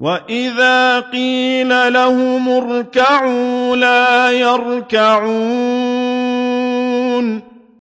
وَإِذَا قِيلَ لَهُمُ ارْكَعُوا لَا يَرْكَعُونَ